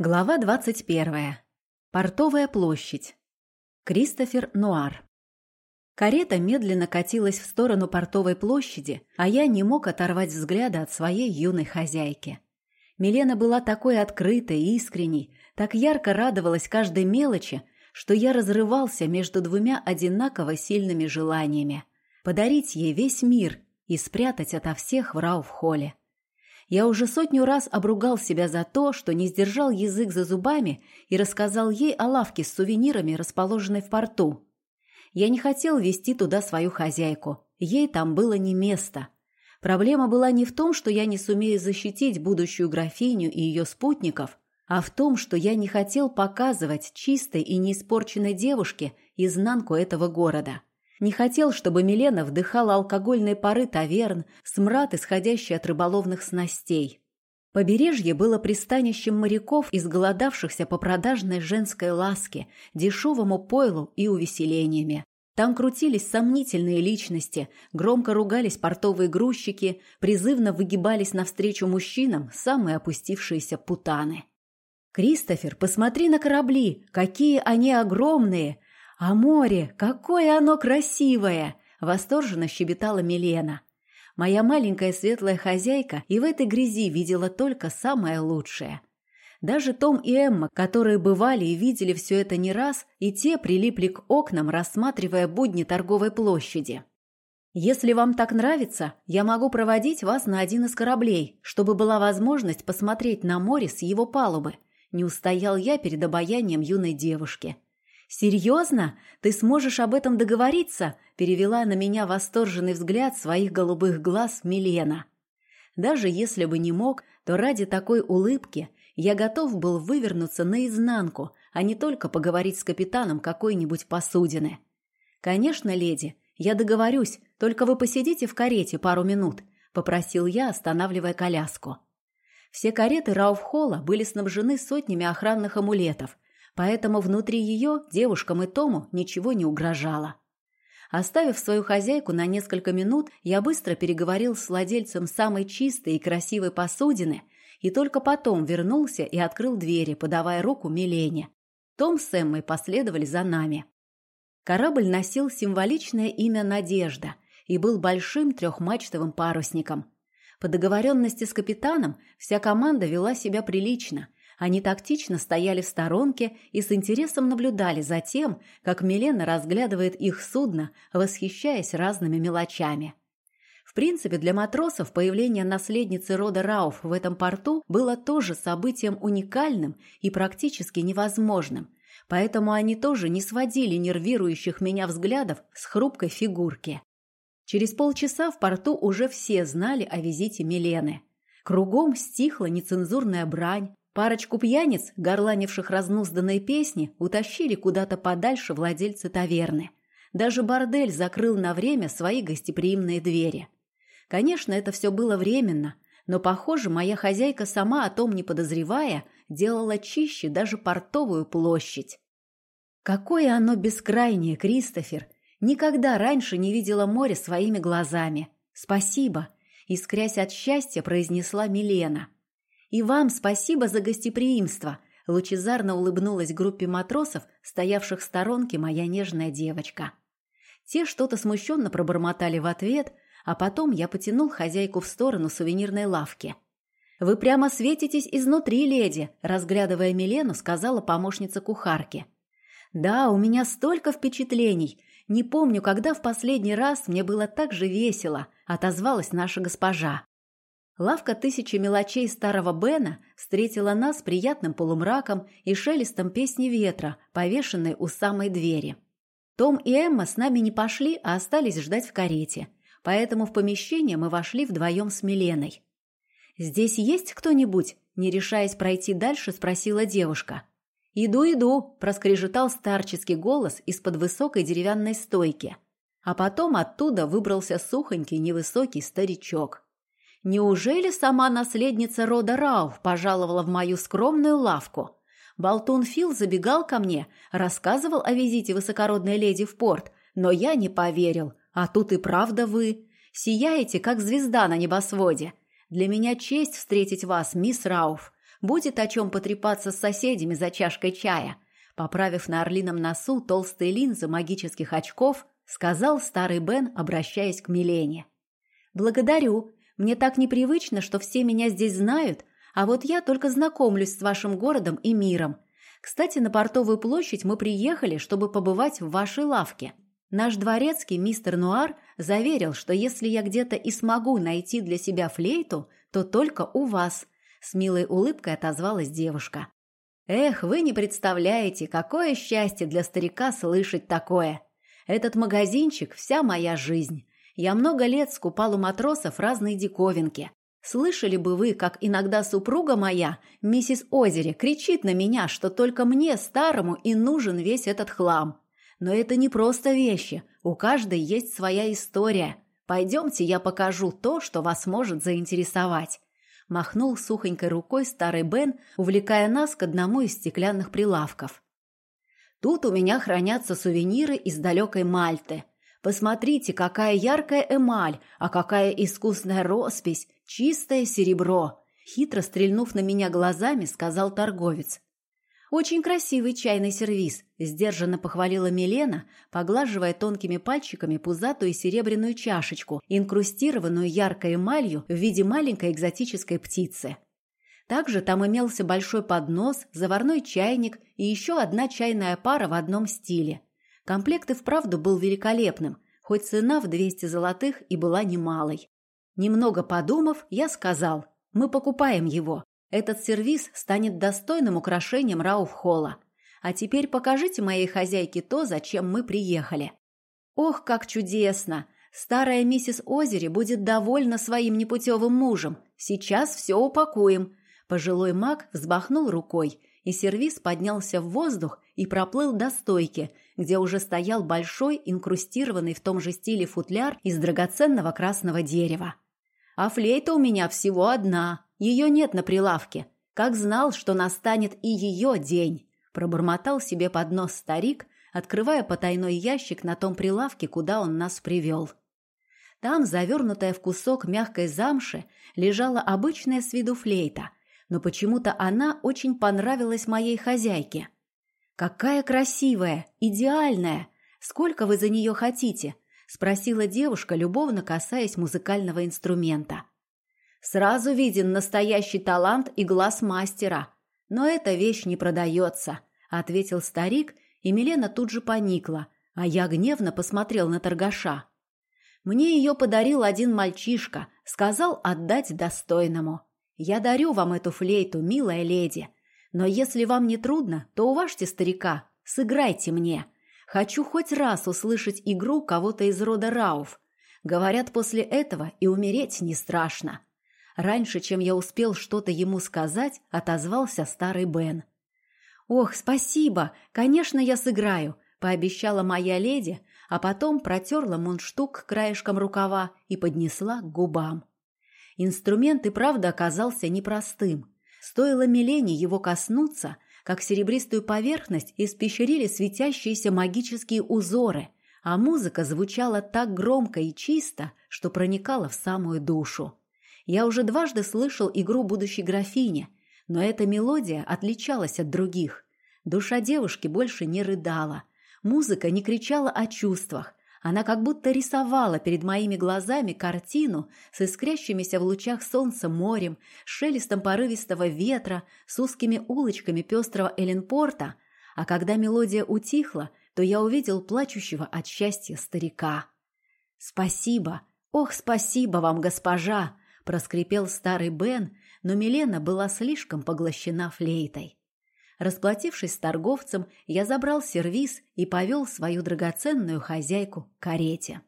Глава 21. Портовая площадь. Кристофер Нуар. Карета медленно катилась в сторону Портовой площади, а я не мог оторвать взгляда от своей юной хозяйки. Милена была такой открытой и искренней, так ярко радовалась каждой мелочи, что я разрывался между двумя одинаково сильными желаниями – подарить ей весь мир и спрятать ото всех в Рауф-холле. Я уже сотню раз обругал себя за то, что не сдержал язык за зубами и рассказал ей о лавке с сувенирами, расположенной в порту. Я не хотел вести туда свою хозяйку. Ей там было не место. Проблема была не в том, что я не сумею защитить будущую графиню и ее спутников, а в том, что я не хотел показывать чистой и неиспорченной девушке изнанку этого города. Не хотел, чтобы Милена вдыхала алкогольные пары таверн, смрад, исходящий от рыболовных снастей. Побережье было пристанищем моряков, изголодавшихся по продажной женской ласке, дешевому пойлу и увеселениями. Там крутились сомнительные личности, громко ругались портовые грузчики, призывно выгибались навстречу мужчинам самые опустившиеся путаны. «Кристофер, посмотри на корабли! Какие они огромные! «А море, какое оно красивое!» – восторженно щебетала Милена. Моя маленькая светлая хозяйка и в этой грязи видела только самое лучшее. Даже Том и Эмма, которые бывали и видели все это не раз, и те прилипли к окнам, рассматривая будни торговой площади. «Если вам так нравится, я могу проводить вас на один из кораблей, чтобы была возможность посмотреть на море с его палубы», не устоял я перед обаянием юной девушки – «Серьезно? Ты сможешь об этом договориться?» – перевела на меня восторженный взгляд своих голубых глаз Милена. Даже если бы не мог, то ради такой улыбки я готов был вывернуться наизнанку, а не только поговорить с капитаном какой-нибудь посудины. «Конечно, леди, я договорюсь, только вы посидите в карете пару минут», – попросил я, останавливая коляску. Все кареты Рауфхолла были снабжены сотнями охранных амулетов – поэтому внутри ее девушкам и Тому ничего не угрожало. Оставив свою хозяйку на несколько минут, я быстро переговорил с владельцем самой чистой и красивой посудины и только потом вернулся и открыл двери, подавая руку Милене. Том с Эммой последовали за нами. Корабль носил символичное имя «Надежда» и был большим трехмачтовым парусником. По договоренности с капитаном вся команда вела себя прилично – они тактично стояли в сторонке и с интересом наблюдали за тем, как Милена разглядывает их судно, восхищаясь разными мелочами. В принципе, для матросов появление наследницы рода Рауф в этом порту было тоже событием уникальным и практически невозможным, поэтому они тоже не сводили нервирующих меня взглядов с хрупкой фигурки. Через полчаса в порту уже все знали о визите Милены. Кругом стихла нецензурная брань, Парочку пьяниц, горланивших разнузданные песни, утащили куда-то подальше владельцы таверны. Даже бордель закрыл на время свои гостеприимные двери. Конечно, это все было временно, но, похоже, моя хозяйка сама о том не подозревая, делала чище даже портовую площадь. Какое оно бескрайнее, Кристофер! Никогда раньше не видела море своими глазами. Спасибо! Искрясь от счастья, произнесла Милена – «И вам спасибо за гостеприимство!» Лучезарно улыбнулась группе матросов, стоявших в сторонке моя нежная девочка. Те что-то смущенно пробормотали в ответ, а потом я потянул хозяйку в сторону сувенирной лавки. «Вы прямо светитесь изнутри, леди!» разглядывая Милену, сказала помощница кухарки. «Да, у меня столько впечатлений. Не помню, когда в последний раз мне было так же весело», отозвалась наша госпожа. Лавка тысячи мелочей старого Бена встретила нас приятным полумраком и шелестом песни ветра, повешенной у самой двери. Том и Эмма с нами не пошли, а остались ждать в карете, поэтому в помещение мы вошли вдвоем с Миленой. «Здесь есть кто-нибудь?» – не решаясь пройти дальше, спросила девушка. «Иду, иду!» – проскрежетал старческий голос из-под высокой деревянной стойки. А потом оттуда выбрался сухонький невысокий старичок – Неужели сама наследница рода Рауф пожаловала в мою скромную лавку? Болтун Фил забегал ко мне, рассказывал о визите высокородной леди в порт, но я не поверил. А тут и правда вы. Сияете, как звезда на небосводе. Для меня честь встретить вас, мисс Рауф. Будет о чем потрепаться с соседями за чашкой чая. Поправив на орлином носу толстые линзы магических очков, сказал старый Бен, обращаясь к Милене. «Благодарю. Мне так непривычно, что все меня здесь знают, а вот я только знакомлюсь с вашим городом и миром. Кстати, на Портовую площадь мы приехали, чтобы побывать в вашей лавке. Наш дворецкий, мистер Нуар, заверил, что если я где-то и смогу найти для себя флейту, то только у вас. С милой улыбкой отозвалась девушка. Эх, вы не представляете, какое счастье для старика слышать такое. Этот магазинчик – вся моя жизнь. Я много лет скупал у матросов разные диковинки. Слышали бы вы, как иногда супруга моя, миссис Озере, кричит на меня, что только мне, старому, и нужен весь этот хлам. Но это не просто вещи, у каждой есть своя история. Пойдемте, я покажу то, что вас может заинтересовать. Махнул сухонькой рукой старый Бен, увлекая нас к одному из стеклянных прилавков. Тут у меня хранятся сувениры из далекой Мальты. Посмотрите, какая яркая эмаль, а какая искусная роспись, чистое серебро. Хитро стрельнув на меня глазами, сказал торговец. «Очень красивый чайный сервиз», – сдержанно похвалила Милена, поглаживая тонкими пальчиками пузатую серебряную чашечку, инкрустированную яркой эмалью в виде маленькой экзотической птицы. Также там имелся большой поднос, заварной чайник и еще одна чайная пара в одном стиле. Комплект и вправду был великолепным, хоть цена в 200 золотых и была немалой. Немного подумав, я сказал, мы покупаем его. Этот сервиз станет достойным украшением Рауфхолла. А теперь покажите моей хозяйке то, зачем мы приехали. Ох, как чудесно! Старая миссис Озери будет довольна своим непутевым мужем. Сейчас все упакуем. Пожилой маг взбахнул рукой, и сервиз поднялся в воздух и проплыл до стойки, где уже стоял большой, инкрустированный в том же стиле футляр из драгоценного красного дерева. А флейта у меня всего одна. Ее нет на прилавке. Как знал, что настанет и ее день. Пробормотал себе под нос старик, открывая потайной ящик на том прилавке, куда он нас привел. Там, завернутая в кусок мягкой замши, лежала обычная с виду флейта, но почему-то она очень понравилась моей хозяйке. «Какая красивая! Идеальная! Сколько вы за нее хотите?» спросила девушка, любовно касаясь музыкального инструмента. Сразу виден настоящий талант и глаз мастера. Но эта вещь не продается, ответил старик, и Милена тут же поникла, а я гневно посмотрел на торгаша. Мне ее подарил один мальчишка, сказал отдать достойному. Я дарю вам эту флейту, милая леди. Но если вам не трудно, то уважьте старика, сыграйте мне. Хочу хоть раз услышать игру кого-то из рода Рауф. Говорят, после этого и умереть не страшно. Раньше, чем я успел что-то ему сказать, отозвался старый Бен. «Ох, спасибо! Конечно, я сыграю!» – пообещала моя леди, а потом протерла мундштук краешком рукава и поднесла к губам. Инструмент и правда оказался непростым. Стоило Милене его коснуться – как серебристую поверхность испещрили светящиеся магические узоры, а музыка звучала так громко и чисто, что проникала в самую душу. Я уже дважды слышал игру будущей графини, но эта мелодия отличалась от других. Душа девушки больше не рыдала, музыка не кричала о чувствах, она как будто рисовала перед моими глазами картину с искрящимися в лучах солнца морем, шелестом порывистого ветра, с узкими улочками пестрого Эленпорта, а когда мелодия утихла, то я увидел плачущего от счастья старика. «Спасибо! Ох, спасибо вам, госпожа!» – проскрипел старый Бен, но Милена была слишком поглощена флейтой. Расплатившись с торговцем, я забрал сервиз и повел свою драгоценную хозяйку к карете.